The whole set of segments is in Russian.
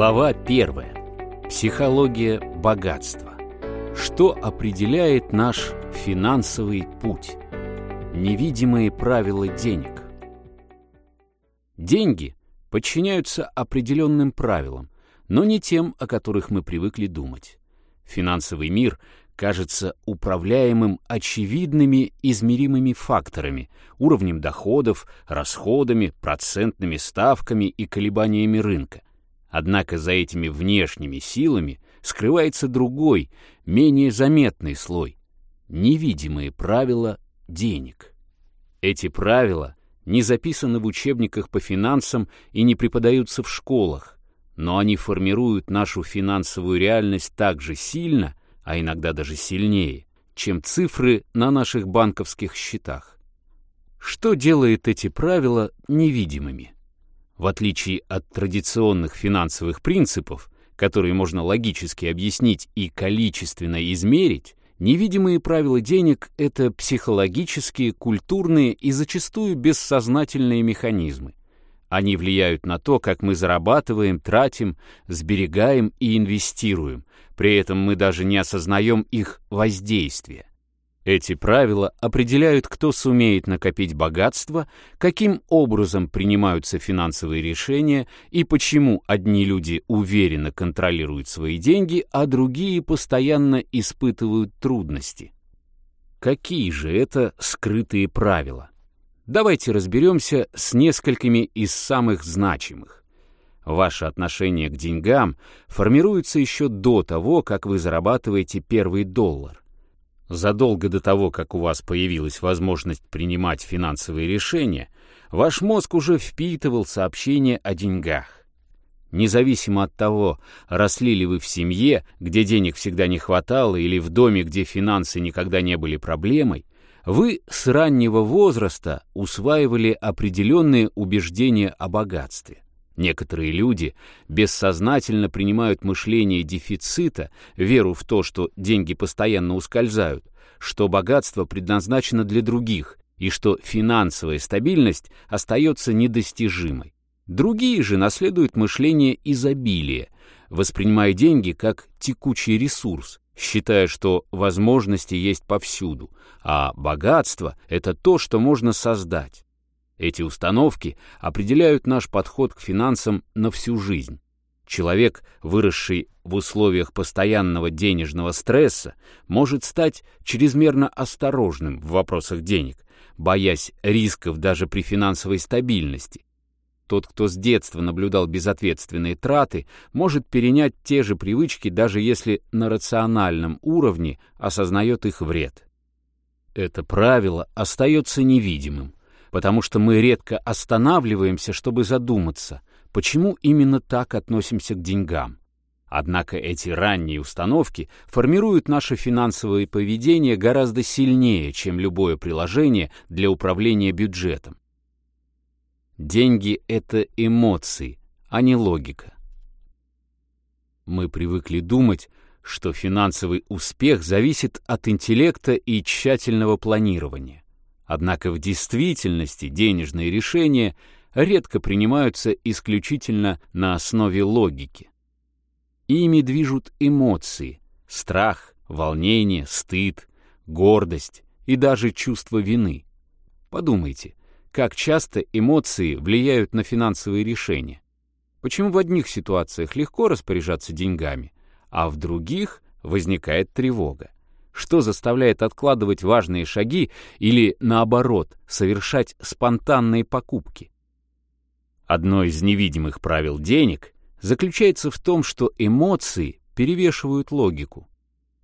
Глава первая. Психология богатства. Что определяет наш финансовый путь? Невидимые правила денег. Деньги подчиняются определенным правилам, но не тем, о которых мы привыкли думать. Финансовый мир кажется управляемым очевидными измеримыми факторами, уровнем доходов, расходами, процентными ставками и колебаниями рынка. Однако за этими внешними силами скрывается другой, менее заметный слой — невидимые правила денег. Эти правила не записаны в учебниках по финансам и не преподаются в школах, но они формируют нашу финансовую реальность так же сильно, а иногда даже сильнее, чем цифры на наших банковских счетах. Что делает эти правила невидимыми? В отличие от традиционных финансовых принципов, которые можно логически объяснить и количественно измерить, невидимые правила денег — это психологические, культурные и зачастую бессознательные механизмы. Они влияют на то, как мы зарабатываем, тратим, сберегаем и инвестируем. При этом мы даже не осознаем их воздействие. Эти правила определяют, кто сумеет накопить богатство, каким образом принимаются финансовые решения и почему одни люди уверенно контролируют свои деньги, а другие постоянно испытывают трудности. Какие же это скрытые правила? Давайте разберемся с несколькими из самых значимых. Ваше отношение к деньгам формируется еще до того, как вы зарабатываете первый доллар. Задолго до того, как у вас появилась возможность принимать финансовые решения, ваш мозг уже впитывал сообщения о деньгах. Независимо от того, росли ли вы в семье, где денег всегда не хватало, или в доме, где финансы никогда не были проблемой, вы с раннего возраста усваивали определенные убеждения о богатстве. Некоторые люди бессознательно принимают мышление дефицита, веру в то, что деньги постоянно ускользают, что богатство предназначено для других и что финансовая стабильность остается недостижимой. Другие же наследуют мышление изобилия, воспринимая деньги как текучий ресурс, считая, что возможности есть повсюду, а богатство — это то, что можно создать. Эти установки определяют наш подход к финансам на всю жизнь. Человек, выросший в условиях постоянного денежного стресса, может стать чрезмерно осторожным в вопросах денег, боясь рисков даже при финансовой стабильности. Тот, кто с детства наблюдал безответственные траты, может перенять те же привычки, даже если на рациональном уровне осознает их вред. Это правило остается невидимым потому что мы редко останавливаемся, чтобы задуматься, почему именно так относимся к деньгам. Однако эти ранние установки формируют наше финансовое поведение гораздо сильнее, чем любое приложение для управления бюджетом. Деньги — это эмоции, а не логика. Мы привыкли думать, что финансовый успех зависит от интеллекта и тщательного планирования. Однако в действительности денежные решения редко принимаются исключительно на основе логики. Ими движут эмоции — страх, волнение, стыд, гордость и даже чувство вины. Подумайте, как часто эмоции влияют на финансовые решения. Почему в одних ситуациях легко распоряжаться деньгами, а в других возникает тревога? Что заставляет откладывать важные шаги или, наоборот, совершать спонтанные покупки. Одно из невидимых правил денег заключается в том, что эмоции перевешивают логику.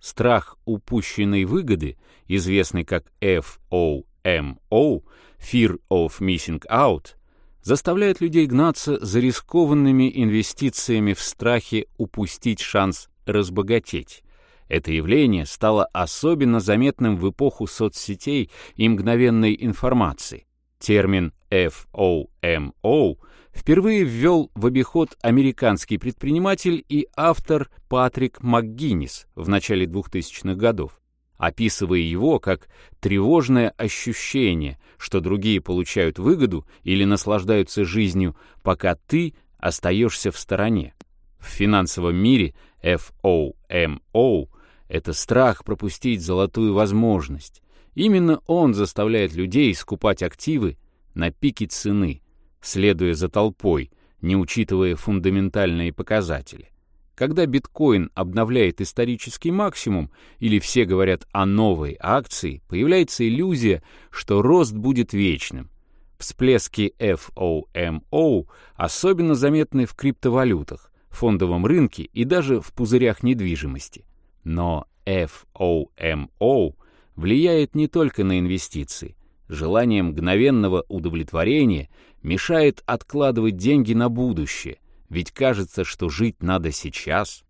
Страх упущенной выгоды, известный как FOMO, Fear of Missing Out, заставляет людей гнаться за рискованными инвестициями в страхе упустить шанс разбогатеть. Это явление стало особенно заметным в эпоху соцсетей и мгновенной информации. Термин FOMO впервые ввел в обиход американский предприниматель и автор Патрик МакГиннис в начале 2000-х годов, описывая его как тревожное ощущение, что другие получают выгоду или наслаждаются жизнью, пока ты остаешься в стороне. В финансовом мире FOMO — это страх пропустить золотую возможность. Именно он заставляет людей скупать активы на пике цены, следуя за толпой, не учитывая фундаментальные показатели. Когда биткоин обновляет исторический максимум или все говорят о новой акции, появляется иллюзия, что рост будет вечным. Всплески FOMO особенно заметны в криптовалютах, фондовом рынке и даже в пузырях недвижимости. Но FOMO влияет не только на инвестиции. Желание мгновенного удовлетворения мешает откладывать деньги на будущее, ведь кажется, что жить надо сейчас.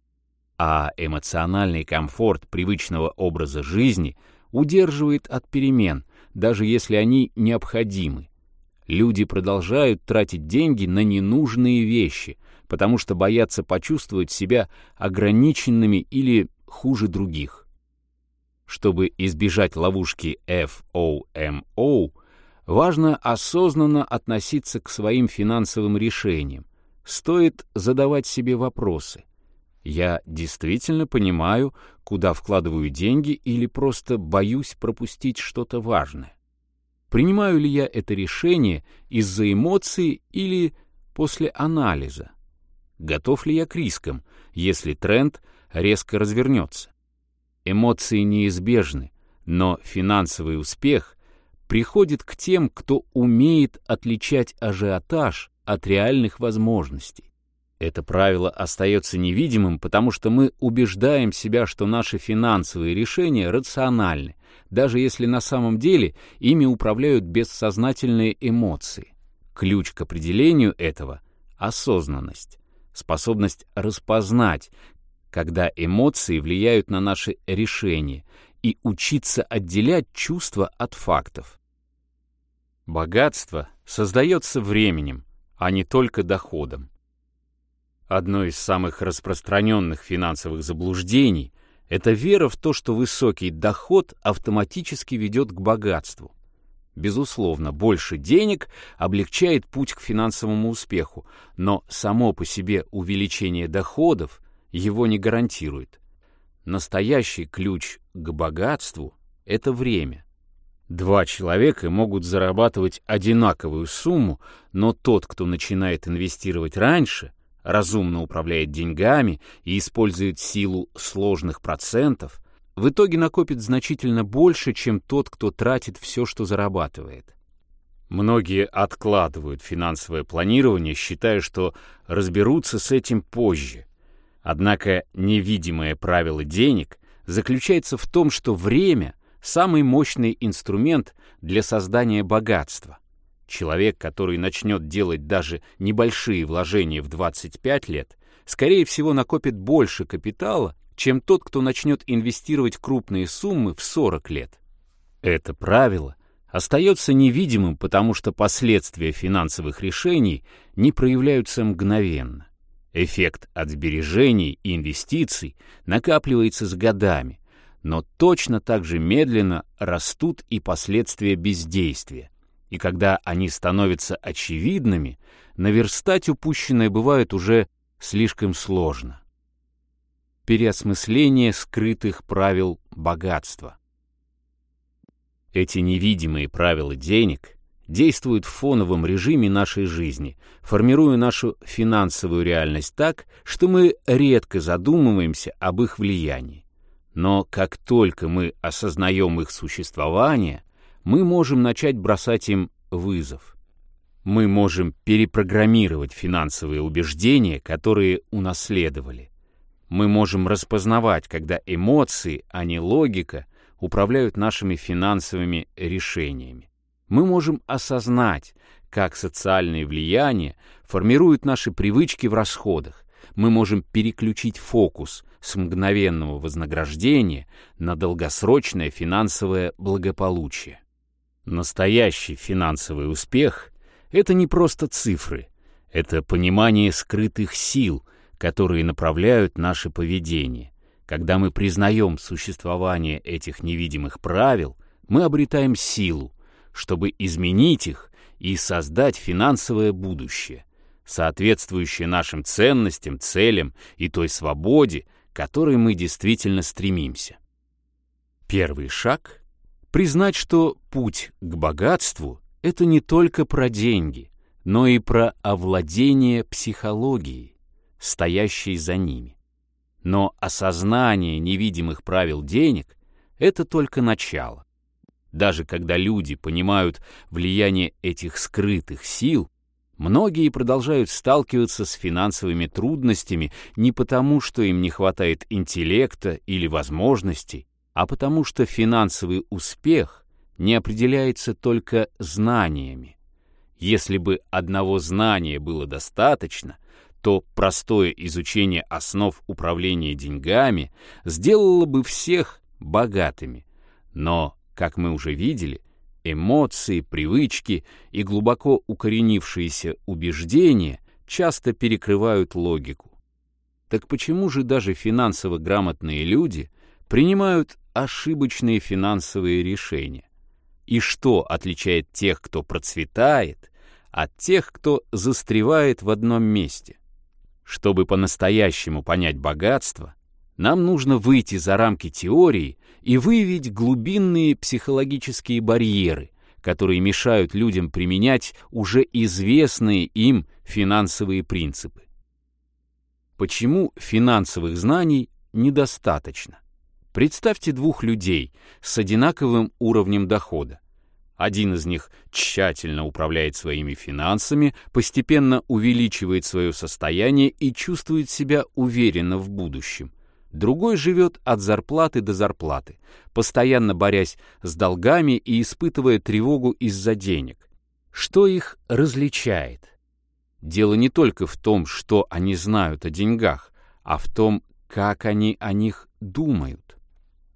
А эмоциональный комфорт привычного образа жизни удерживает от перемен, даже если они необходимы. Люди продолжают тратить деньги на ненужные вещи, потому что боятся почувствовать себя ограниченными или хуже других. Чтобы избежать ловушки FOMO, важно осознанно относиться к своим финансовым решениям. Стоит задавать себе вопросы. Я действительно понимаю, куда вкладываю деньги или просто боюсь пропустить что-то важное? Принимаю ли я это решение из-за эмоций или после анализа? Готов ли я к рискам, если тренд резко развернется? Эмоции неизбежны, но финансовый успех приходит к тем, кто умеет отличать ажиотаж от реальных возможностей. Это правило остается невидимым, потому что мы убеждаем себя, что наши финансовые решения рациональны, даже если на самом деле ими управляют бессознательные эмоции. Ключ к определению этого — осознанность способность распознать, когда эмоции влияют на наши решения, и учиться отделять чувства от фактов. Богатство создается временем, а не только доходом. Одно из самых распространенных финансовых заблуждений — это вера в то, что высокий доход автоматически ведет к богатству. Безусловно, больше денег облегчает путь к финансовому успеху, но само по себе увеличение доходов его не гарантирует. Настоящий ключ к богатству — это время. Два человека могут зарабатывать одинаковую сумму, но тот, кто начинает инвестировать раньше, разумно управляет деньгами и использует силу сложных процентов, в итоге накопит значительно больше, чем тот, кто тратит все, что зарабатывает. Многие откладывают финансовое планирование, считая, что разберутся с этим позже. Однако невидимое правило денег заключается в том, что время — самый мощный инструмент для создания богатства. Человек, который начнет делать даже небольшие вложения в 25 лет, скорее всего накопит больше капитала, чем тот, кто начнет инвестировать крупные суммы в 40 лет. Это правило остается невидимым, потому что последствия финансовых решений не проявляются мгновенно. Эффект от сбережений и инвестиций накапливается с годами, но точно так же медленно растут и последствия бездействия. И когда они становятся очевидными, наверстать упущенное бывает уже слишком сложно переосмысление скрытых правил богатства. Эти невидимые правила денег действуют в фоновом режиме нашей жизни, формируя нашу финансовую реальность так, что мы редко задумываемся об их влиянии. Но как только мы осознаем их существование, мы можем начать бросать им вызов. Мы можем перепрограммировать финансовые убеждения, которые унаследовали. Мы можем распознавать, когда эмоции, а не логика, управляют нашими финансовыми решениями. Мы можем осознать, как социальные влияния формируют наши привычки в расходах. Мы можем переключить фокус с мгновенного вознаграждения на долгосрочное финансовое благополучие. Настоящий финансовый успех — это не просто цифры, это понимание скрытых сил — которые направляют наше поведение. Когда мы признаем существование этих невидимых правил, мы обретаем силу, чтобы изменить их и создать финансовое будущее. соответствующее нашим ценностям, целям и той свободе, которой мы действительно стремимся. Первый шаг — признать, что путь к богатству — это не только про деньги, но и про овладение психологией, стоящей за ними. Но осознание невидимых правил денег — это только начало. Даже когда люди понимают влияние этих скрытых сил, многие продолжают сталкиваться с финансовыми трудностями не потому, что им не хватает интеллекта или возможностей, а потому что финансовый успех не определяется только знаниями. Если бы одного знания было достаточно, то простое изучение основ управления деньгами сделало бы всех богатыми. Но как мы уже видели, эмоции, привычки и глубоко укоренившиеся убеждения часто перекрывают логику. Так почему же даже финансово грамотные люди принимают ошибочные финансовые решения? И что отличает тех, кто процветает, от тех, кто застревает в одном месте? Чтобы по-настоящему понять богатство, нам нужно выйти за рамки теории и выявить глубинные психологические барьеры, которые мешают людям применять уже известные им финансовые принципы. Почему финансовых знаний недостаточно? Представьте двух людей с одинаковым уровнем дохода. Один из них тщательно управляет своими финансами, постепенно увеличивает свое состояние и чувствует себя уверенно в будущем. Другой живет от зарплаты до зарплаты, постоянно борясь с долгами и испытывая тревогу из-за денег. Что их различает? Дело не только в том, что они знают о деньгах, а в том, как они о них думают.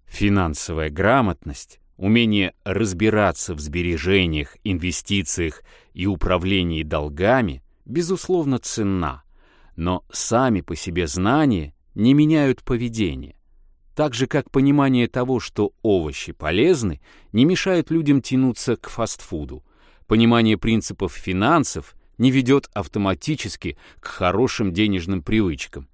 Финансовая грамотность, умение разбираться в сбережениях, инвестициях и управлении долгами, безусловно, ценна, но сами по себе знания не меняют поведение. Так же, как понимание того, что овощи полезны, не мешает людям тянуться к фастфуду. Понимание принципов финансов не ведет автоматически к хорошим денежным привычкам.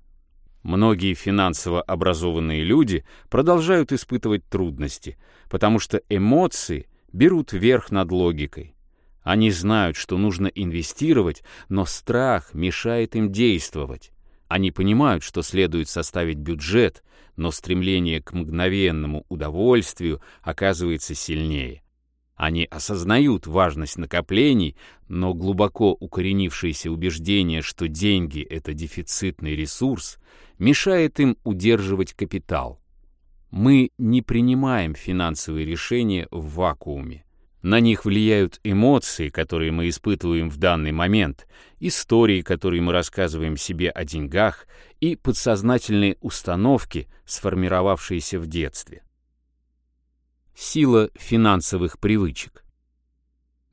Многие финансово образованные люди продолжают испытывать трудности, потому что эмоции берут верх над логикой. Они знают, что нужно инвестировать, но страх мешает им действовать. Они понимают, что следует составить бюджет, но стремление к мгновенному удовольствию оказывается сильнее. Они осознают важность накоплений, но глубоко укоренившееся убеждение, что деньги — это дефицитный ресурс, мешает им удерживать капитал. Мы не принимаем финансовые решения в вакууме. На них влияют эмоции, которые мы испытываем в данный момент, истории, которые мы рассказываем себе о деньгах, и подсознательные установки, сформировавшиеся в детстве. Сила финансовых привычек.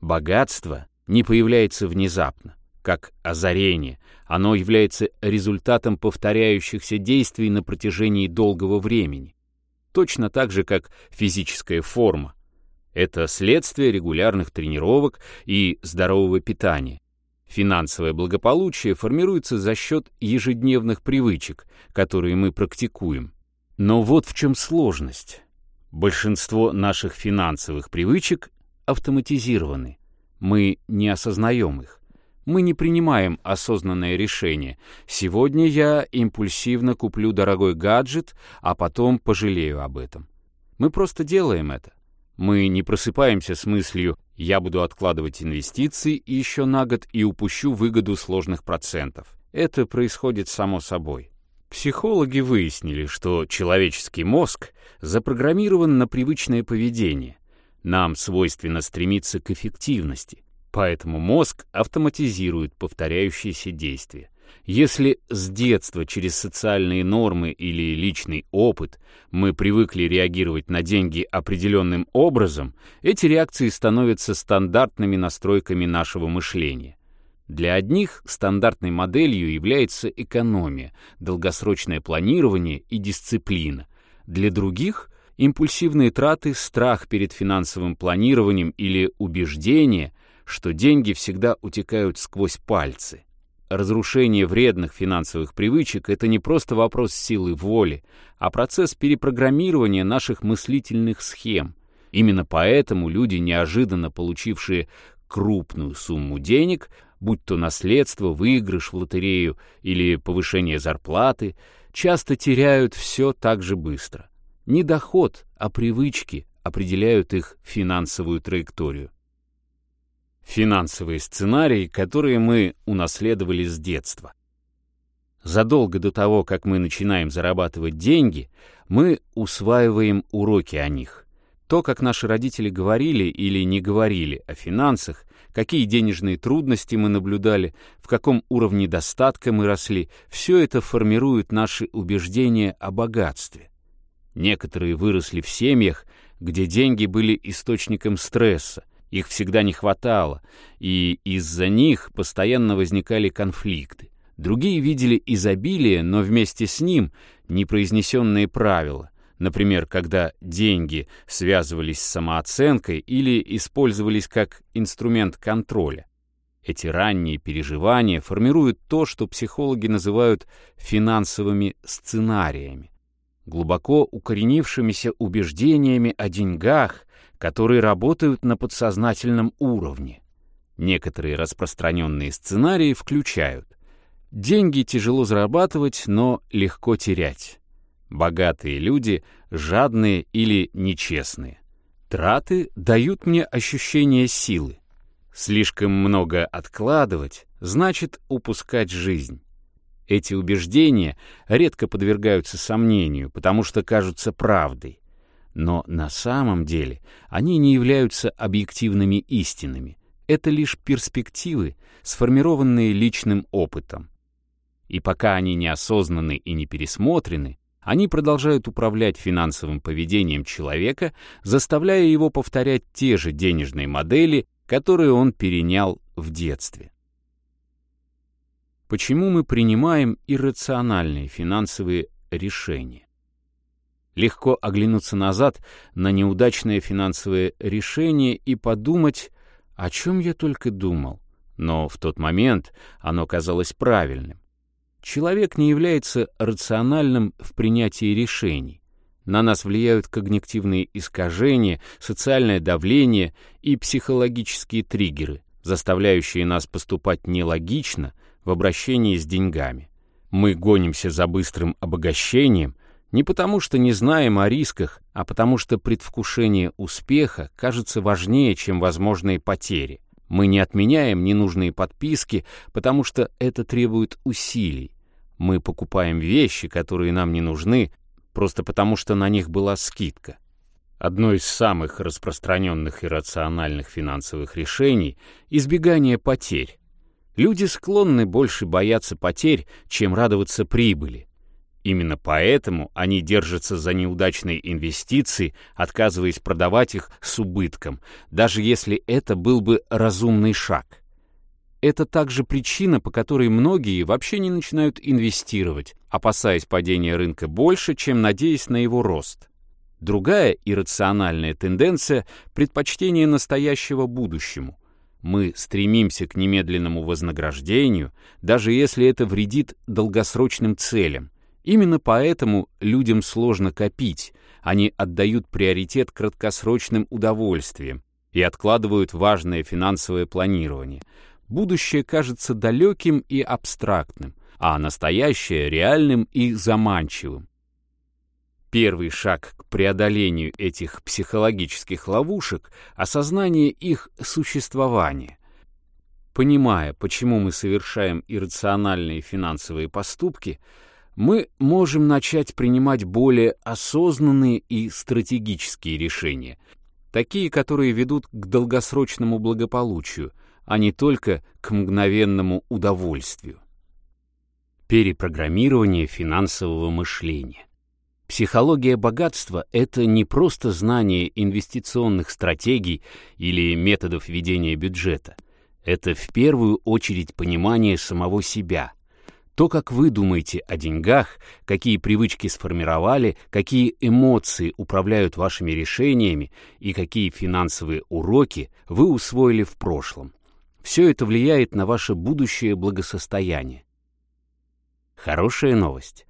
Богатство не появляется внезапно, как озарение. Оно является результатом повторяющихся действий на протяжении долгого времени. Точно так же, как физическая форма, это следствие регулярных тренировок и здорового питания. Финансовое благополучие формируется за счет ежедневных привычек, которые мы практикуем. Но вот в чем сложность. Большинство наших финансовых привычек автоматизированы. Мы не осознаем их. Мы не принимаем осознанное решение. Сегодня я импульсивно куплю дорогой гаджет, а потом пожалею об этом. Мы просто делаем это. Мы не просыпаемся с мыслью «я буду откладывать инвестиции еще на год и упущу выгоду сложных процентов». Это происходит само собой. Психологи выяснили, что человеческий мозг запрограммирован на привычное поведение. Нам свойственно стремиться к эффективности, поэтому мозг автоматизирует повторяющиеся действия. Если с детства через социальные нормы или личный опыт мы привыкли реагировать на деньги определенным образом, эти реакции становятся стандартными настройками нашего мышления. Для одних стандартной моделью является экономия, долгосрочное планирование и дисциплина. Для других — импульсивные траты, страх перед финансовым планированием или убеждение, что деньги всегда утекают сквозь пальцы. Разрушение вредных финансовых привычек — это не просто вопрос силы воли, а процесс перепрограммирования наших мыслительных схем. Именно поэтому люди, неожиданно получившие крупную сумму денег, будь то наследство, выигрыш в лотерею или повышение зарплаты, часто теряют все так же быстро. Не доход, а привычки определяют их финансовую траекторию. Финансовые сценарии, которые мы унаследовали с детства. Задолго до того, как мы начинаем зарабатывать деньги, мы усваиваем уроки о них. То, как наши родители говорили или не говорили о финансах, какие денежные трудности мы наблюдали, в каком уровне достатка мы росли, все это формирует наши убеждения о богатстве. Некоторые выросли в семьях, где деньги были источником стресса, их всегда не хватало, и из-за них постоянно возникали конфликты. Другие видели изобилие, но вместе с ним непроизнесенные правила. Например, когда деньги связывались с самооценкой или использовались как инструмент контроля. Эти ранние переживания формируют то, что психологи называют финансовыми сценариями, глубоко укоренившимися убеждениями о деньгах, которые работают на подсознательном уровне. Некоторые распространенные сценарии включают Деньги тяжело зарабатывать, но легко терять. Богатые люди жадные или нечестные. Траты дают мне ощущение силы. Слишком много откладывать значит упускать жизнь. Эти убеждения редко подвергаются сомнению, потому что кажутся правдой. Но на самом деле они не являются объективными истинами. Это лишь перспективы, сформированные личным опытом. И пока они неосознаны и не пересмотрены, они продолжают управлять финансовым поведением человека, заставляя его повторять те же денежные модели, которые он перенял в детстве. Почему мы принимаем иррациональные финансовые решения? Легко оглянуться назад на неудачное финансовое решение и подумать, о чем я только думал, но в тот момент оно казалось правильным. Человек не является рациональным в принятии решений. На нас влияют когнитивные искажения, социальное давление и психологические триггеры, заставляющие нас поступать нелогично в обращении с деньгами. Мы гонимся за быстрым обогащением не потому, что не знаем о рисках, а потому что предвкушение успеха кажется важнее, чем возможные потери. Мы не отменяем ненужные подписки, потому что это требует усилий. Мы покупаем вещи, которые нам не нужны, просто потому что на них была скидка. Одно из самых распространенных иррациональных финансовых решений — избегание потерь. Люди склонны больше бояться потерь, чем радоваться прибыли. Именно поэтому они держатся за неудачные инвестиции, отказываясь продавать их с убытком, даже если это был бы разумный шаг. Это также причина, по которой многие вообще не начинают инвестировать, опасаясь падения рынка больше, чем надеясь на его рост. Другая иррациональная тенденция — предпочтение настоящего будущему. Мы стремимся к немедленному вознаграждению, даже если это вредит долгосрочным целям. Именно поэтому людям сложно копить, они отдают приоритет краткосрочным удовольствиям и откладывают важное финансовое планирование — будущее кажется далеким и абстрактным, а настоящее — реальным и заманчивым. Первый шаг к преодолению этих психологических ловушек — осознание их существования. Понимая, почему мы совершаем иррациональные финансовые поступки, мы можем начать принимать более осознанные и стратегические решения, такие, которые ведут к долгосрочному благополучию — а не только к мгновенному удовольствию. Перепрограммирование финансового мышления. Психология богатства — это не просто знание инвестиционных стратегий или методов ведения бюджета. Это в первую очередь понимание самого себя. То, как вы думаете о деньгах, какие привычки сформировали, какие эмоции управляют вашими решениями и какие финансовые уроки вы усвоили в прошлом. Все это влияет на ваше будущее благосостояние. Хорошая новость.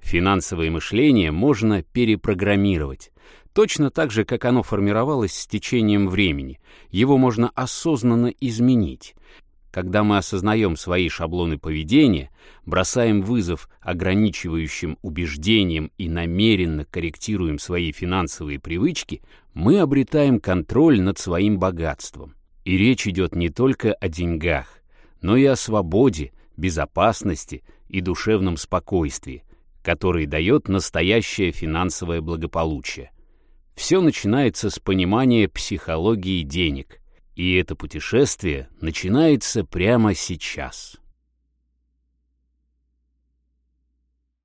Финансовое мышление можно перепрограммировать. Точно так же, как оно формировалось с течением времени. Его можно осознанно изменить. Когда мы осознаем свои шаблоны поведения, бросаем вызов ограничивающим убеждениям и намеренно корректируем свои финансовые привычки, мы обретаем контроль над своим богатством. И речь идет не только о деньгах, но и о свободе, безопасности и душевном спокойствии, который дает настоящее финансовое благополучие. Все начинается с понимания психологии денег, и это путешествие начинается прямо сейчас.